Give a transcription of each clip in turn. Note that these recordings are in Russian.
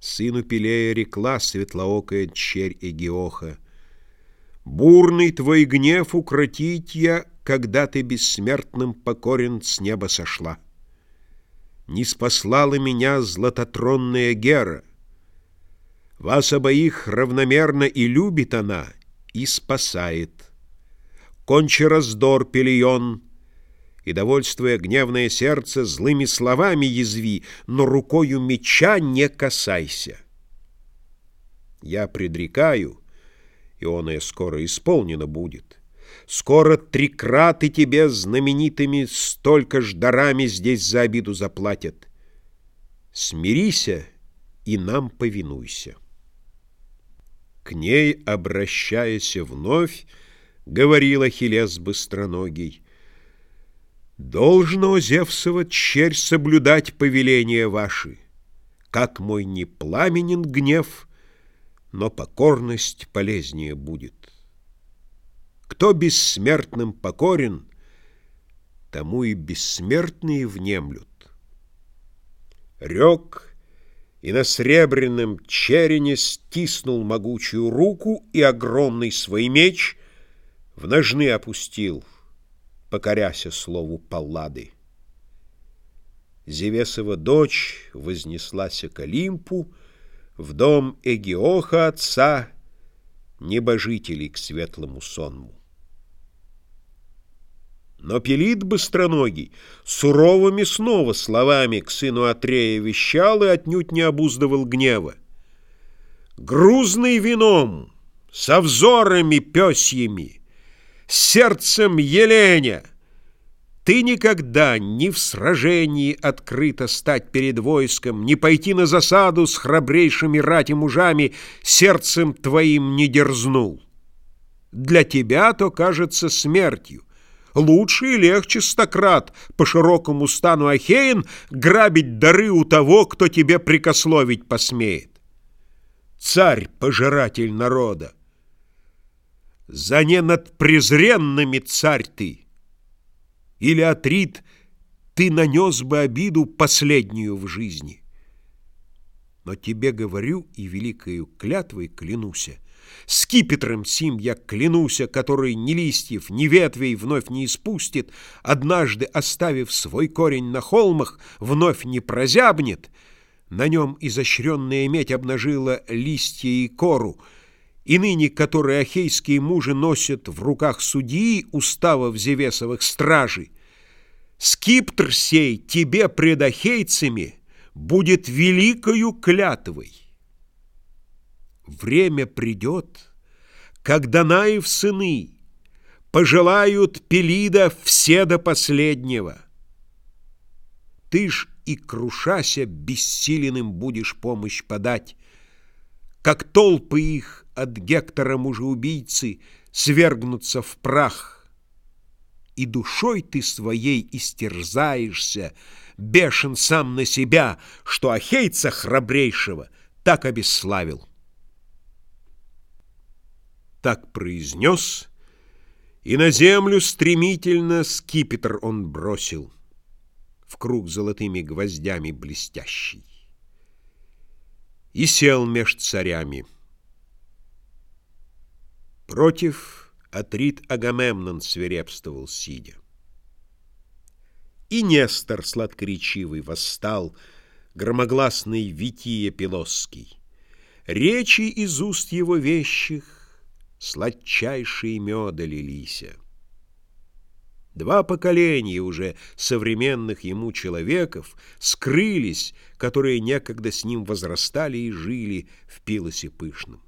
Сыну Пелея рекла светлоокая черь Эгиоха. Бурный твой гнев укротить я, Когда ты бессмертным покорен с неба сошла. Не спаслала меня златотронная Гера. Вас обоих равномерно и любит она, и спасает. Кончи раздор, Пелион, и, довольствуя гневное сердце, злыми словами язви, но рукою меча не касайся. Я предрекаю, и оное скоро исполнено будет. Скоро трикраты тебе знаменитыми столько ж дарами здесь за обиду заплатят. Смирися и нам повинуйся. К ней, обращаясь вновь, говорил Ахиллес быстроногий, «Должно, Зевсова, черь, соблюдать повеления ваши, как мой не пламенен гнев, но покорность полезнее будет. Кто бессмертным покорен, тому и бессмертные внемлют». Рек и на сребряном черене стиснул могучую руку и огромный свой меч в ножны опустил, покоряся слову Паллады. Зевесова дочь вознеслась к Олимпу, в дом Эгиоха отца, небожителей к светлому сонму. Но Пелит быстроногий суровыми снова словами к сыну Атрея вещал и отнюдь не обуздывал гнева. Грузный вином, со взорами пёсьями, сердцем еленя, ты никогда ни в сражении открыто стать перед войском, не пойти на засаду с храбрейшими рати мужами сердцем твоим не дерзнул. Для тебя то кажется смертью, Лучше и легче стократ по широкому стану Ахеин грабить дары у того, кто тебе прикословить посмеет. Царь, пожиратель народа, за не над презренными царь ты. Или, Атрит, ты нанес бы обиду последнюю в жизни. Но тебе говорю и великою клятвой клянуся, Скипетром сим я клянуся, который ни листьев, ни ветвей вновь не испустит, однажды оставив свой корень на холмах, вновь не прозябнет. На нем изощренная медь обнажила листья и кору, и ныне, которые ахейские мужи носят в руках судьи уставов Зевесовых стражей, скиптр сей тебе пред ахейцами будет великою клятвой. Время придет, когда Наев сыны Пожелают Пелида все до последнего. Ты ж и крушася бессиленным будешь помощь подать, Как толпы их от Гектора мужеубийцы Свергнутся в прах. И душой ты своей истерзаешься, Бешен сам на себя, Что Ахейца храбрейшего так обесславил так произнес, и на землю стремительно скипетр он бросил, в круг золотыми гвоздями блестящий, и сел меж царями. Против Атрит Агамемнон свирепствовал, сидя. И Нестор сладкоречивый восстал, громогласный Вития Пилосский. Речи из уст его вещих сладчайшие меда лилися. Два поколения уже современных ему человеков скрылись, которые некогда с ним возрастали и жили в Пилосе пышном.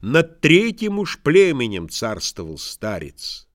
Над третьим уж племенем царствовал старец.